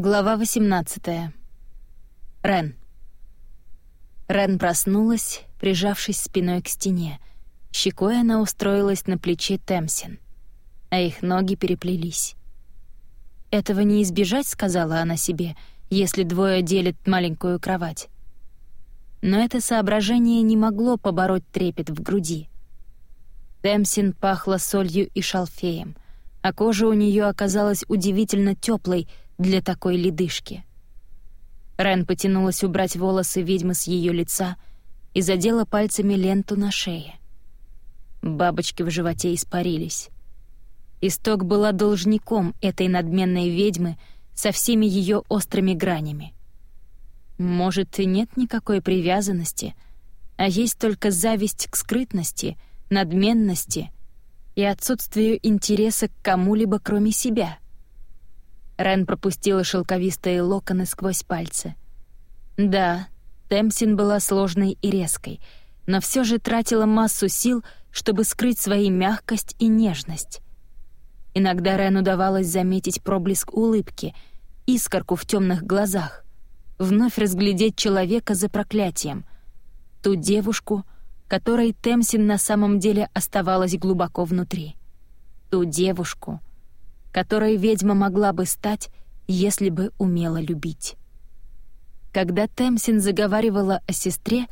Глава 18. Рен. Рен проснулась, прижавшись спиной к стене. Щекой она устроилась на плече Темсин, а их ноги переплелись. «Этого не избежать», — сказала она себе, «если двое делят маленькую кровать». Но это соображение не могло побороть трепет в груди. Темсин пахла солью и шалфеем, а кожа у нее оказалась удивительно теплой для такой ледышки. Рен потянулась убрать волосы ведьмы с ее лица и задела пальцами ленту на шее. Бабочки в животе испарились. Исток была должником этой надменной ведьмы со всеми ее острыми гранями. Может, и нет никакой привязанности, а есть только зависть к скрытности, надменности и отсутствию интереса к кому-либо кроме себя — Рен пропустила шелковистые локоны сквозь пальцы. Да, Темсин была сложной и резкой, но все же тратила массу сил, чтобы скрыть свою мягкость и нежность. Иногда Рен удавалось заметить проблеск улыбки, искорку в темных глазах, вновь разглядеть человека за проклятием, ту девушку, которой Темсин на самом деле оставалась глубоко внутри. Ту девушку — которой ведьма могла бы стать, если бы умела любить. Когда Темсин заговаривала о сестре,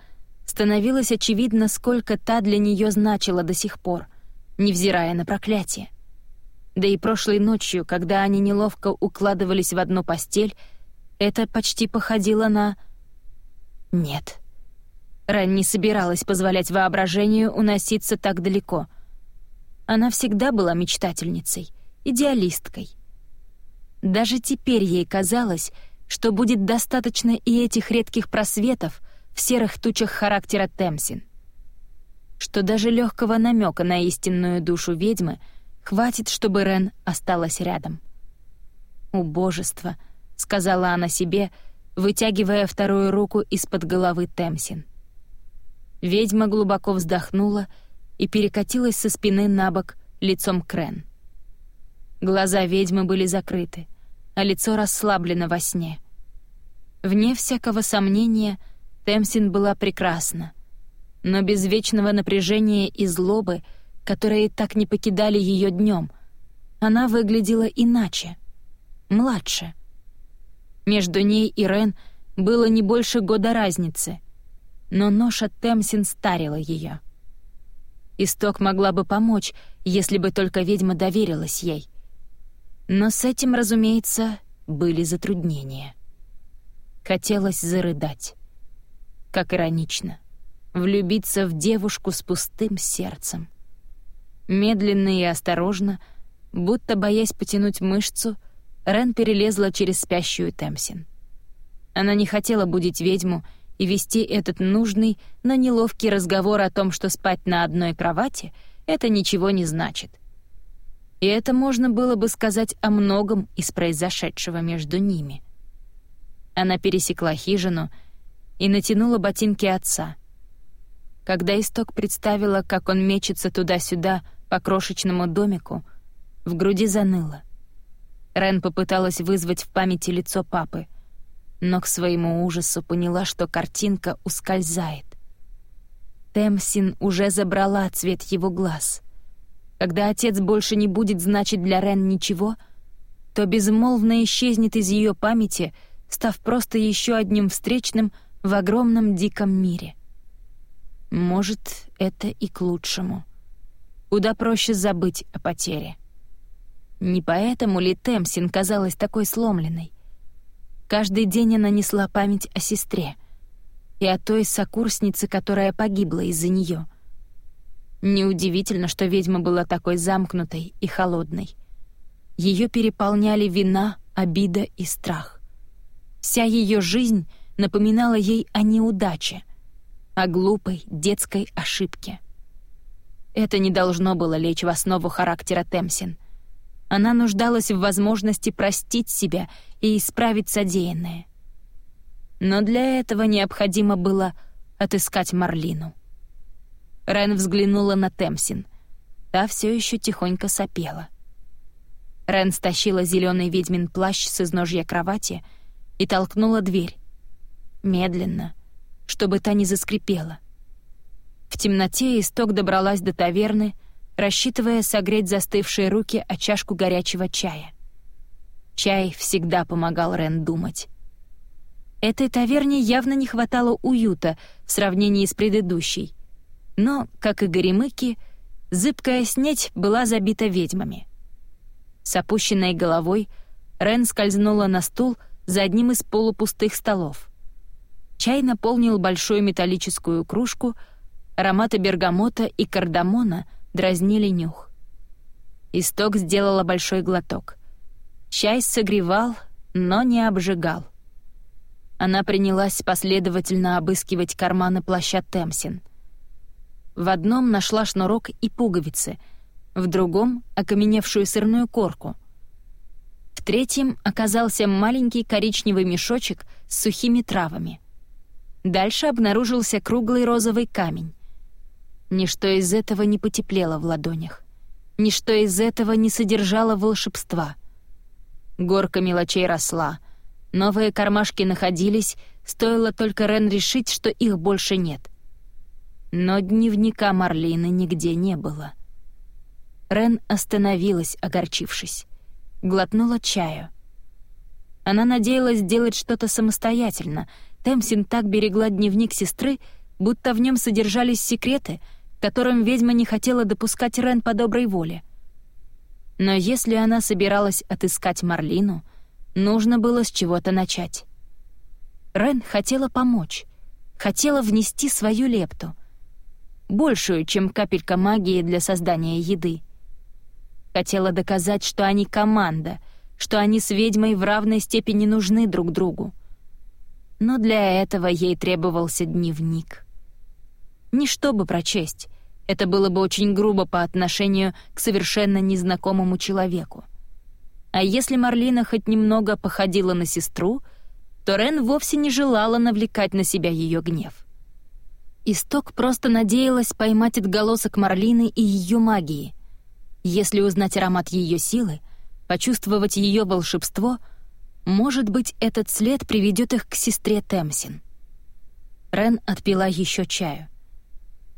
становилось очевидно, сколько та для нее значила до сих пор, невзирая на проклятие. Да и прошлой ночью, когда они неловко укладывались в одну постель, это почти походило на... Нет. Ран не собиралась позволять воображению уноситься так далеко. Она всегда была мечтательницей — идеалисткой. Даже теперь ей казалось, что будет достаточно и этих редких просветов в серых тучах характера Темсин. Что даже легкого намека на истинную душу ведьмы хватит, чтобы Рен осталась рядом. «Убожество», — сказала она себе, вытягивая вторую руку из-под головы Темсин. Ведьма глубоко вздохнула и перекатилась со спины на бок лицом к Рен. Глаза ведьмы были закрыты, а лицо расслаблено во сне. Вне всякого сомнения, Темсин была прекрасна, но без вечного напряжения и злобы, которые так не покидали ее днем, она выглядела иначе, младше. Между ней и Рен было не больше года разницы, но ноша Темсин старила ее. Исток могла бы помочь, если бы только ведьма доверилась ей — но с этим, разумеется, были затруднения. Хотелось зарыдать. Как иронично. Влюбиться в девушку с пустым сердцем. Медленно и осторожно, будто боясь потянуть мышцу, Рен перелезла через спящую Темсин. Она не хотела будить ведьму и вести этот нужный, но неловкий разговор о том, что спать на одной кровати — это ничего не значит — и это можно было бы сказать о многом из произошедшего между ними. Она пересекла хижину и натянула ботинки отца. Когда Исток представила, как он мечется туда-сюда по крошечному домику, в груди заныло. Рен попыталась вызвать в памяти лицо папы, но к своему ужасу поняла, что картинка ускользает. Темсин уже забрала цвет его глаз — когда отец больше не будет значить для Рен ничего, то безмолвно исчезнет из ее памяти, став просто еще одним встречным в огромном диком мире. Может, это и к лучшему. Куда проще забыть о потере. Не поэтому ли Темсин казалась такой сломленной? Каждый день она несла память о сестре и о той сокурснице, которая погибла из-за нее — Неудивительно, что ведьма была такой замкнутой и холодной. Ее переполняли вина, обида и страх. Вся ее жизнь напоминала ей о неудаче, о глупой детской ошибке. Это не должно было лечь в основу характера Темсин. Она нуждалась в возможности простить себя и исправить содеянное. Но для этого необходимо было отыскать Марлину. Рен взглянула на Темсин. Та все еще тихонько сопела. Рен стащила зеленый ведьмин плащ с изножья кровати и толкнула дверь. Медленно, чтобы та не заскрипела. В темноте исток добралась до таверны, рассчитывая согреть застывшие руки о чашку горячего чая. Чай всегда помогал Рен думать. Этой таверне явно не хватало уюта в сравнении с предыдущей. Но, как и горемыки, зыбкая снеть была забита ведьмами. С опущенной головой Рен скользнула на стул за одним из полупустых столов. Чай наполнил большую металлическую кружку, ароматы бергамота и кардамона дразнили нюх. Исток сделала большой глоток. Чай согревал, но не обжигал. Она принялась последовательно обыскивать карманы плаща Темсин. В одном нашла шнурок и пуговицы, в другом — окаменевшую сырную корку. В третьем оказался маленький коричневый мешочек с сухими травами. Дальше обнаружился круглый розовый камень. Ничто из этого не потеплело в ладонях. Ничто из этого не содержало волшебства. Горка мелочей росла. Новые кармашки находились, стоило только Рен решить, что их больше нет. Но дневника Марлины нигде не было. Рен остановилась, огорчившись. Глотнула чаю. Она надеялась сделать что-то самостоятельно. Темсин так берегла дневник сестры, будто в нем содержались секреты — которым ведьма не хотела допускать Рен по доброй воле. Но если она собиралась отыскать Марлину, нужно было с чего-то начать. Рен хотела помочь, хотела внести свою лепту, большую, чем капелька магии для создания еды. Хотела доказать, что они команда, что они с ведьмой в равной степени нужны друг другу. Но для этого ей требовался дневник — не чтобы прочесть. Это было бы очень грубо по отношению к совершенно незнакомому человеку. А если Марлина хоть немного походила на сестру, то Рен вовсе не желала навлекать на себя ее гнев. Исток просто надеялась поймать отголосок Марлины и ее магии. Если узнать аромат ее силы, почувствовать ее волшебство, может быть, этот след приведет их к сестре Темсин. Рен отпила еще чаю.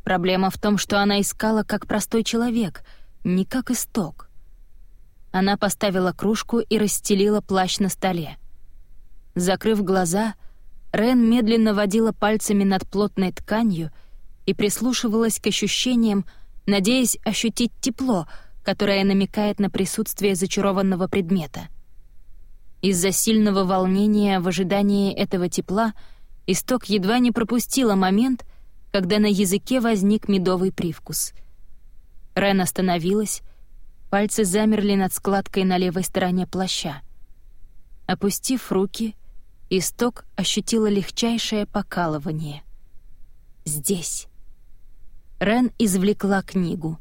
Проблема в том, что она искала как простой человек, не как исток. Она поставила кружку и расстелила плащ на столе. Закрыв глаза, Рен медленно водила пальцами над плотной тканью и прислушивалась к ощущениям, надеясь ощутить тепло, которое намекает на присутствие зачарованного предмета. Из-за сильного волнения в ожидании этого тепла исток едва не пропустила момент — когда на языке возник медовый привкус. Рен остановилась, пальцы замерли над складкой на левой стороне плаща. Опустив руки, исток ощутила легчайшее покалывание. «Здесь». Рен извлекла книгу.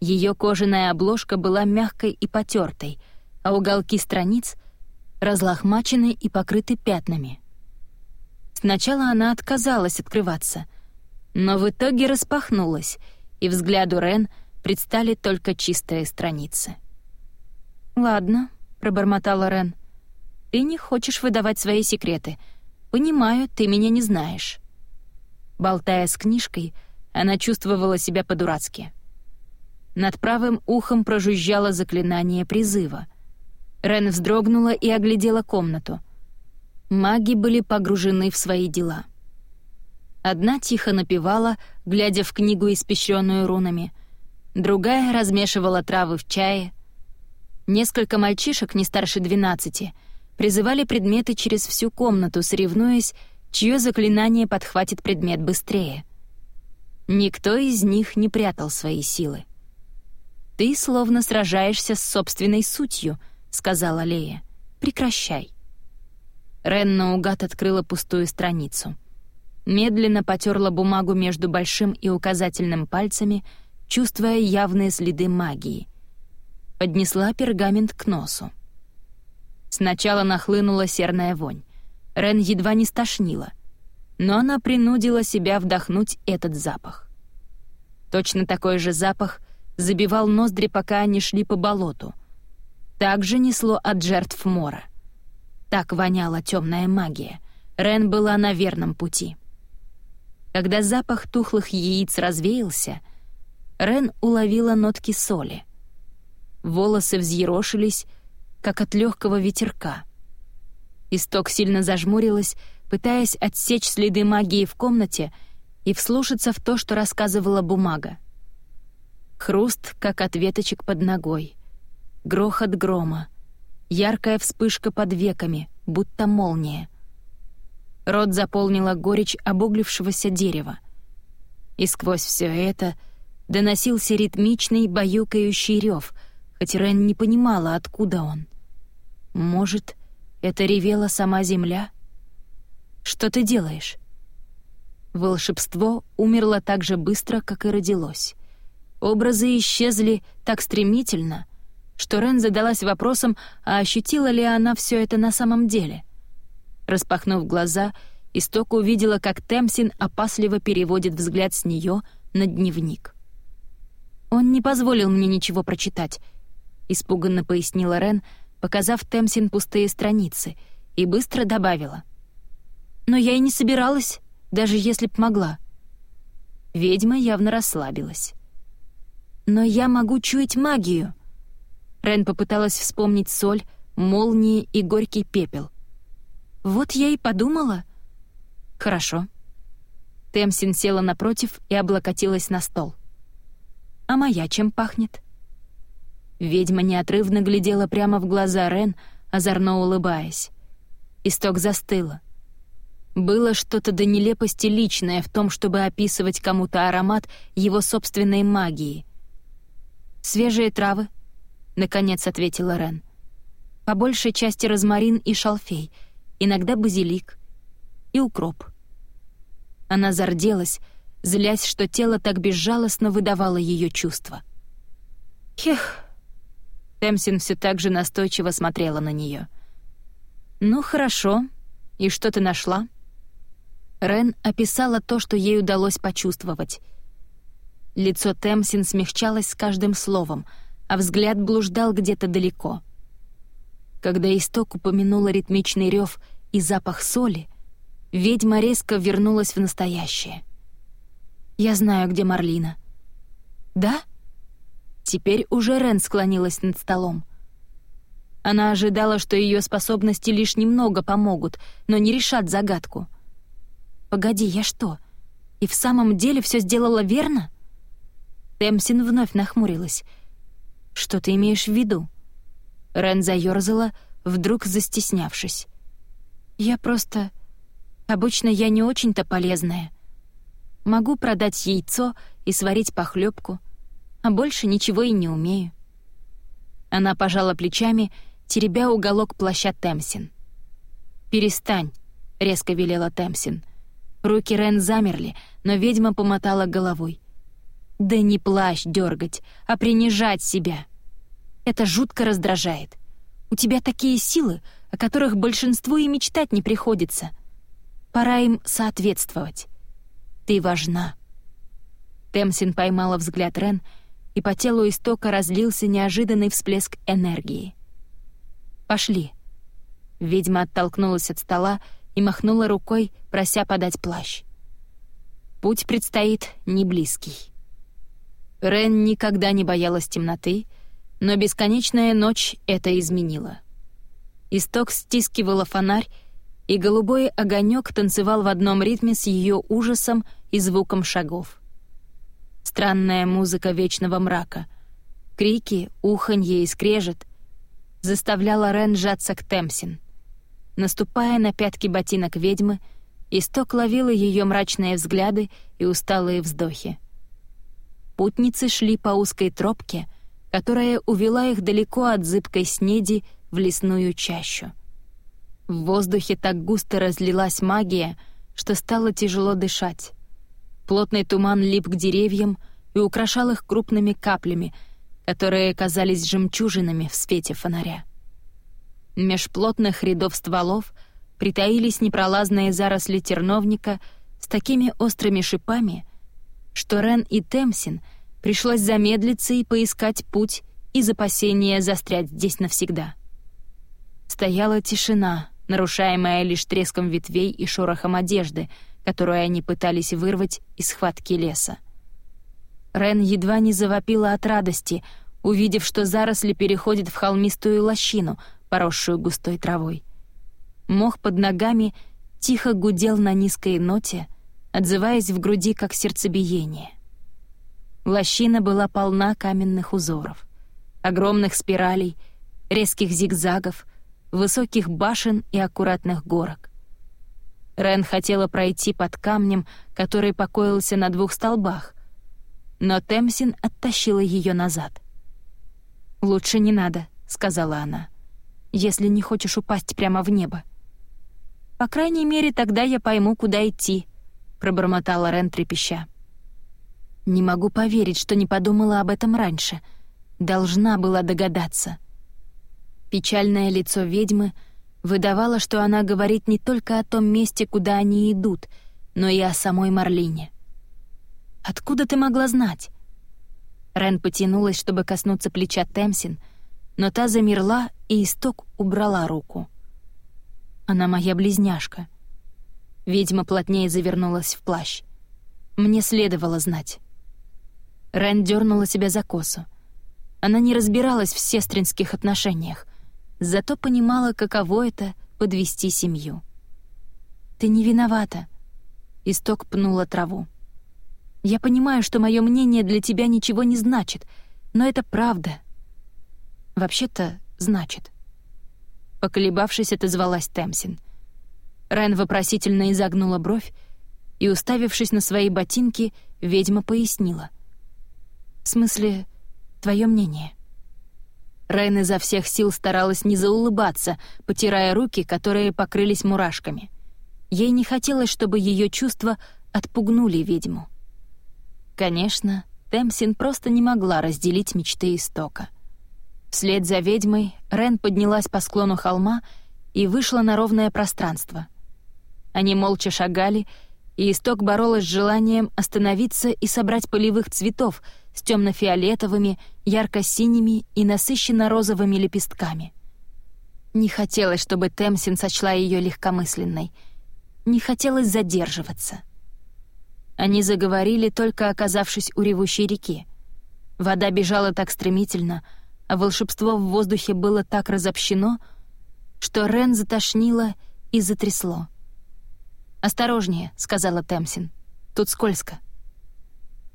Ее кожаная обложка была мягкой и потертой, а уголки страниц — разлохмачены и покрыты пятнами. Сначала она отказалась открываться — но в итоге распахнулась, и взгляду Рен предстали только чистые страницы. «Ладно», — пробормотала Рен, — «ты не хочешь выдавать свои секреты. Понимаю, ты меня не знаешь». Болтая с книжкой, она чувствовала себя по-дурацки. Над правым ухом прожужжало заклинание призыва. Рен вздрогнула и оглядела комнату. Маги были погружены в свои дела — Одна тихо напевала, глядя в книгу, испещренную рунами. Другая размешивала травы в чае. Несколько мальчишек, не старше двенадцати, призывали предметы через всю комнату, соревнуясь, чье заклинание подхватит предмет быстрее. Никто из них не прятал свои силы. «Ты словно сражаешься с собственной сутью», — сказала Лея. «Прекращай». Рен наугад открыла пустую страницу — медленно потерла бумагу между большим и указательным пальцами, чувствуя явные следы магии. Поднесла пергамент к носу. Сначала нахлынула серная вонь. Рен едва не стошнила, но она принудила себя вдохнуть этот запах. Точно такой же запах забивал ноздри, пока они шли по болоту. Также несло от жертв Мора. Так воняла темная магия. Рен была на верном пути. Когда запах тухлых яиц развеялся, Рен уловила нотки соли. Волосы взъерошились, как от легкого ветерка. Исток сильно зажмурилась, пытаясь отсечь следы магии в комнате и вслушаться в то, что рассказывала бумага. Хруст, как от веточек под ногой. Грохот грома. Яркая вспышка под веками, будто молния. Рот заполнила горечь обуглившегося дерева. И сквозь все это доносился ритмичный, баюкающий рев, хоть Рен не понимала, откуда он. Может, это ревела сама земля? Что ты делаешь? Волшебство умерло так же быстро, как и родилось. Образы исчезли так стремительно, что Рен задалась вопросом, а ощутила ли она все это на самом деле. Распахнув глаза, Исток увидела, как Темсин опасливо переводит взгляд с нее на дневник. «Он не позволил мне ничего прочитать», — испуганно пояснила Рен, показав Темсин пустые страницы, и быстро добавила. «Но я и не собиралась, даже если б могла». Ведьма явно расслабилась. «Но я могу чуять магию». Рен попыталась вспомнить соль, молнии и горький пепел. «Вот я и подумала». «Хорошо». Темсин села напротив и облокотилась на стол. «А моя чем пахнет?» Ведьма неотрывно глядела прямо в глаза Рен, озорно улыбаясь. Исток застыла. Было что-то до нелепости личное в том, чтобы описывать кому-то аромат его собственной магии. «Свежие травы», — наконец ответила Рен. «По большей части розмарин и шалфей, иногда базилик и укроп». Она зарделась, злясь, что тело так безжалостно выдавало ее чувства. «Хех!» Темсин все так же настойчиво смотрела на нее. «Ну, хорошо. И что ты нашла?» Рен описала то, что ей удалось почувствовать. Лицо Темсин смягчалось с каждым словом, а взгляд блуждал где-то далеко. Когда исток упомянула ритмичный рев и запах соли, ведьма резко вернулась в настоящее. «Я знаю, где Марлина». «Да?» Теперь уже Рен склонилась над столом. Она ожидала, что ее способности лишь немного помогут, но не решат загадку — «Погоди, я что? И в самом деле все сделала верно?» Темсин вновь нахмурилась. «Что ты имеешь в виду?» Рен заёрзала, вдруг застеснявшись. «Я просто... Обычно я не очень-то полезная. Могу продать яйцо и сварить похлебку, а больше ничего и не умею». Она пожала плечами, теребя уголок плаща Темсин. «Перестань», — резко велела Темсин. — Руки Рен замерли, но ведьма помотала головой. «Да не плащ дергать, а принижать себя. Это жутко раздражает. У тебя такие силы, о которых большинству и мечтать не приходится. Пора им соответствовать. Ты важна». Темсин поймала взгляд Рен, и по телу истока разлился неожиданный всплеск энергии. «Пошли». Ведьма оттолкнулась от стола и махнула рукой, прося подать плащ. Путь предстоит не близкий. Рен никогда не боялась темноты, но бесконечная ночь это изменила. Исток стискивала фонарь, и голубой огонек танцевал в одном ритме с ее ужасом и звуком шагов. Странная музыка вечного мрака, крики, уханье и скрежет заставляла Рен сжаться к Темсин — Наступая на пятки ботинок ведьмы, Исток ловила ее мрачные взгляды и усталые вздохи. Путницы шли по узкой тропке, которая увела их далеко от зыбкой снеди в лесную чащу. В воздухе так густо разлилась магия, что стало тяжело дышать. Плотный туман лип к деревьям и украшал их крупными каплями, которые казались жемчужинами в свете фонаря. Меж плотных рядов стволов притаились непролазные заросли терновника с такими острыми шипами, что Рен и Темсин пришлось замедлиться и поискать путь из опасения застрять здесь навсегда. Стояла тишина, нарушаемая лишь треском ветвей и шорохом одежды, которую они пытались вырвать из схватки леса. Рен едва не завопила от радости, увидев, что заросли переходят в холмистую лощину, поросшую густой травой. Мох под ногами тихо гудел на низкой ноте, отзываясь в груди как сердцебиение. Лощина была полна каменных узоров, огромных спиралей, резких зигзагов, высоких башен и аккуратных горок. Рен хотела пройти под камнем, который покоился на двух столбах, но Темсин оттащила ее назад. «Лучше не надо», — сказала она, — «если не хочешь упасть прямо в небо». «По крайней мере, тогда я пойму, куда идти», — пробормотала Рен трепеща. «Не могу поверить, что не подумала об этом раньше. Должна была догадаться». Печальное лицо ведьмы выдавало, что она говорит не только о том месте, куда они идут, но и о самой Марлине. «Откуда ты могла знать?» Рен потянулась, чтобы коснуться плеча Темсин, но та замерла, и исток убрала руку. Она моя близняшка. Ведьма плотнее завернулась в плащ. Мне следовало знать. Рен дернула себя за косу. Она не разбиралась в сестринских отношениях, зато понимала, каково это — подвести семью. «Ты не виновата», — Исток пнула траву. «Я понимаю, что мое мнение для тебя ничего не значит, но это правда. Вообще-то, значит». Поколебавшись, отозвалась Темсин. Рен вопросительно изогнула бровь, и, уставившись на свои ботинки, ведьма пояснила. «В смысле, твое мнение?» Рен изо всех сил старалась не заулыбаться, потирая руки, которые покрылись мурашками. Ей не хотелось, чтобы ее чувства отпугнули ведьму. Конечно, Темсин просто не могла разделить мечты истока. Вслед за ведьмой Рен поднялась по склону холма и вышла на ровное пространство. Они молча шагали, и Исток боролась с желанием остановиться и собрать полевых цветов с темно-фиолетовыми, ярко-синими и насыщенно-розовыми лепестками. Не хотелось, чтобы Темсин сочла ее легкомысленной. Не хотелось задерживаться. Они заговорили, только оказавшись у ревущей реки. Вода бежала так стремительно — а волшебство в воздухе было так разобщено, что Рен затошнило и затрясло. «Осторожнее», — сказала Темсин. «Тут скользко».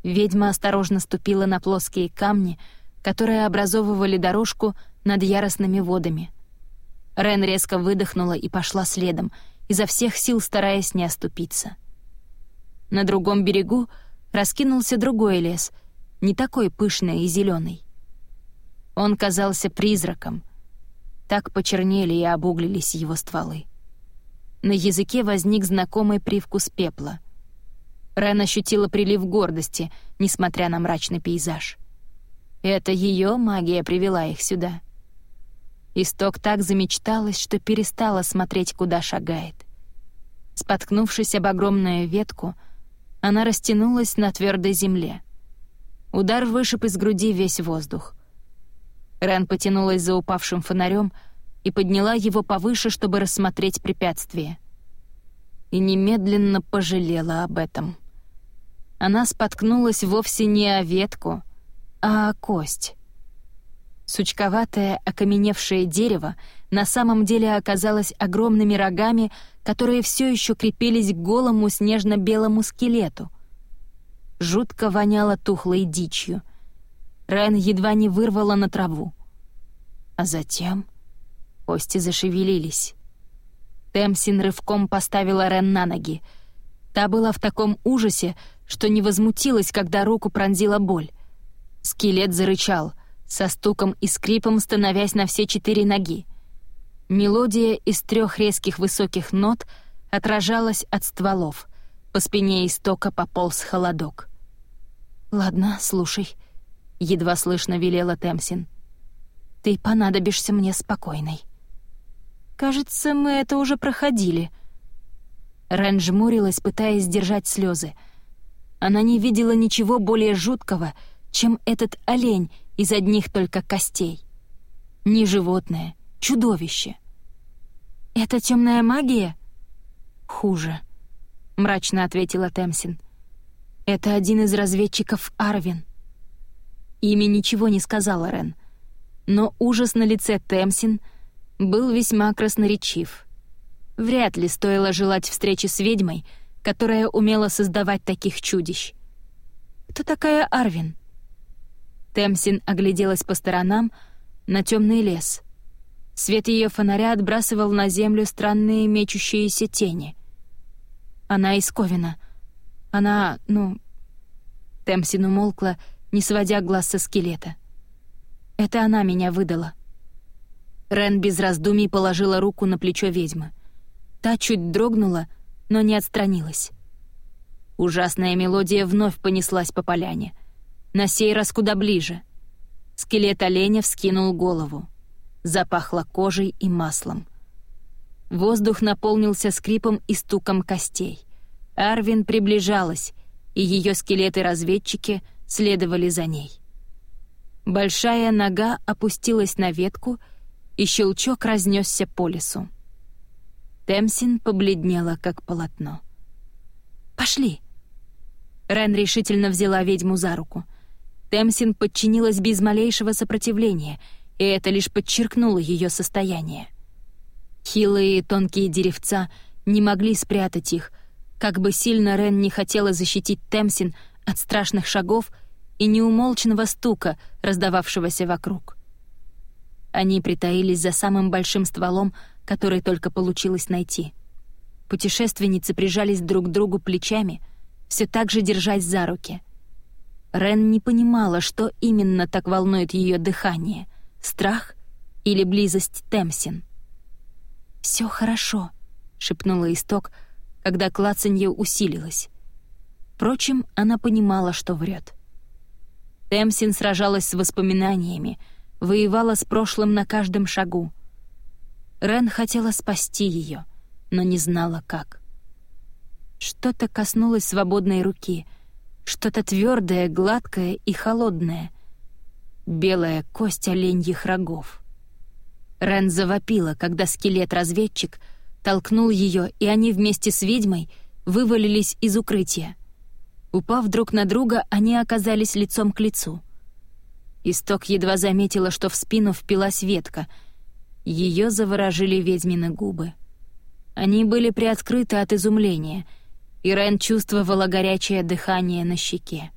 Ведьма осторожно ступила на плоские камни, которые образовывали дорожку над яростными водами. Рен резко выдохнула и пошла следом, изо всех сил стараясь не оступиться. На другом берегу раскинулся другой лес, не такой пышный и зеленый. Он казался призраком. Так почернели и обуглились его стволы. На языке возник знакомый привкус пепла. Рен ощутила прилив гордости, несмотря на мрачный пейзаж. Это ее магия привела их сюда. Исток так замечталась, что перестала смотреть, куда шагает. Споткнувшись об огромную ветку, она растянулась на твердой земле. Удар вышиб из груди весь воздух. Рен потянулась за упавшим фонарем и подняла его повыше, чтобы рассмотреть препятствие. И немедленно пожалела об этом. Она споткнулась вовсе не о ветку, а о кость. Сучковатое, окаменевшее дерево на самом деле оказалось огромными рогами, которые все еще крепились к голому снежно-белому скелету. Жутко воняло тухлой дичью — Рен едва не вырвала на траву. А затем кости зашевелились. Темсин рывком поставила Рен на ноги. Та была в таком ужасе, что не возмутилась, когда руку пронзила боль. Скелет зарычал, со стуком и скрипом становясь на все четыре ноги. Мелодия из трех резких высоких нот отражалась от стволов. По спине истока пополз холодок. «Ладно, слушай», едва слышно велела Темсин. «Ты понадобишься мне спокойной». «Кажется, мы это уже проходили». Рен жмурилась, пытаясь сдержать слезы. Она не видела ничего более жуткого, чем этот олень из одних только костей. Не животное, чудовище. «Это темная магия?» «Хуже», — мрачно ответила Темсин. «Это один из разведчиков Арвин». Имя ничего не сказала Рен, но ужас на лице Темсин был весьма красноречив. Вряд ли стоило желать встречи с ведьмой, которая умела создавать таких чудищ. «Кто такая Арвин?» Темсин огляделась по сторонам на темный лес. Свет ее фонаря отбрасывал на землю странные мечущиеся тени. «Она из Ковина. Она, ну...» Темсин умолкла, не сводя глаз со скелета. «Это она меня выдала». Рен без раздумий положила руку на плечо ведьмы. Та чуть дрогнула, но не отстранилась. Ужасная мелодия вновь понеслась по поляне. На сей раз куда ближе. Скелет оленя вскинул голову. Запахло кожей и маслом. Воздух наполнился скрипом и стуком костей. Арвин приближалась, и ее скелеты-разведчики следовали за ней. Большая нога опустилась на ветку, и щелчок разнесся по лесу. Темсин побледнела, как полотно. «Пошли!» Рен решительно взяла ведьму за руку. Темсин подчинилась без малейшего сопротивления, и это лишь подчеркнуло ее состояние. Хилые тонкие деревца не могли спрятать их, как бы сильно Рен не хотела защитить Темсин от страшных шагов и неумолчного стука, раздававшегося вокруг. Они притаились за самым большим стволом, который только получилось найти. Путешественницы прижались друг к другу плечами, все так же держась за руки. Рен не понимала, что именно так волнует ее дыхание — страх или близость Темсин. «Все хорошо», — шепнула Исток, когда клацанье усилилось. Впрочем, она понимала, что врет. Темсин сражалась с воспоминаниями — воевала с прошлым на каждом шагу. Рен хотела спасти ее, но не знала, как. Что-то коснулось свободной руки, что-то твердое, гладкое и холодное. Белая кость оленьих рогов. Рен завопила, когда скелет-разведчик толкнул ее, и они вместе с ведьмой вывалились из укрытия. Упав друг на друга, они оказались лицом к лицу — Исток едва заметила, что в спину впилась ветка. Ее заворожили ведьмины губы. Они были приоткрыты от изумления, и Рен чувствовала горячее дыхание на щеке.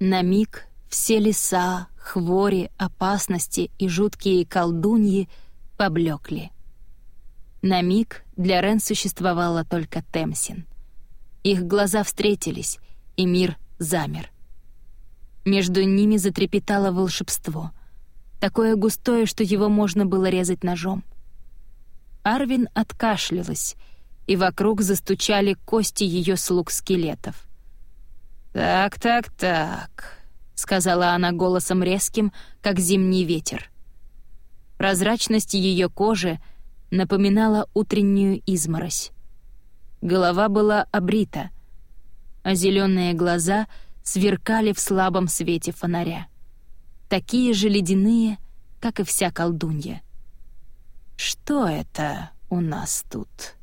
На миг все леса, хвори, опасности и жуткие колдуньи поблекли. На миг для Рен существовала только Темсин. Их глаза встретились, и мир замер. Между ними затрепетало волшебство. Такое густое, что его можно было резать ножом. Арвин откашлялась, и вокруг застучали кости ее слуг-скелетов. «Так, так, так», — сказала она голосом резким, как зимний ветер. Прозрачность ее кожи напоминала утреннюю изморозь. Голова была обрита, а зеленые глаза — сверкали в слабом свете фонаря. Такие же ледяные, как и вся колдунья. «Что это у нас тут?»